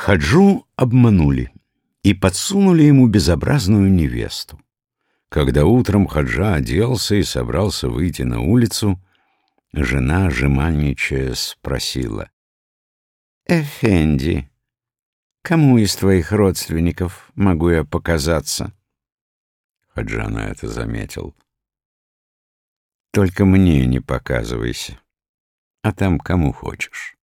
Хаджу обманули и подсунули ему безобразную невесту. Когда утром Хаджа оделся и собрался выйти на улицу, жена, жеманничая, спросила. «Эфенди, кому из твоих родственников могу я показаться?» Хаджа на это заметил. «Только мне не показывайся, а там кому хочешь».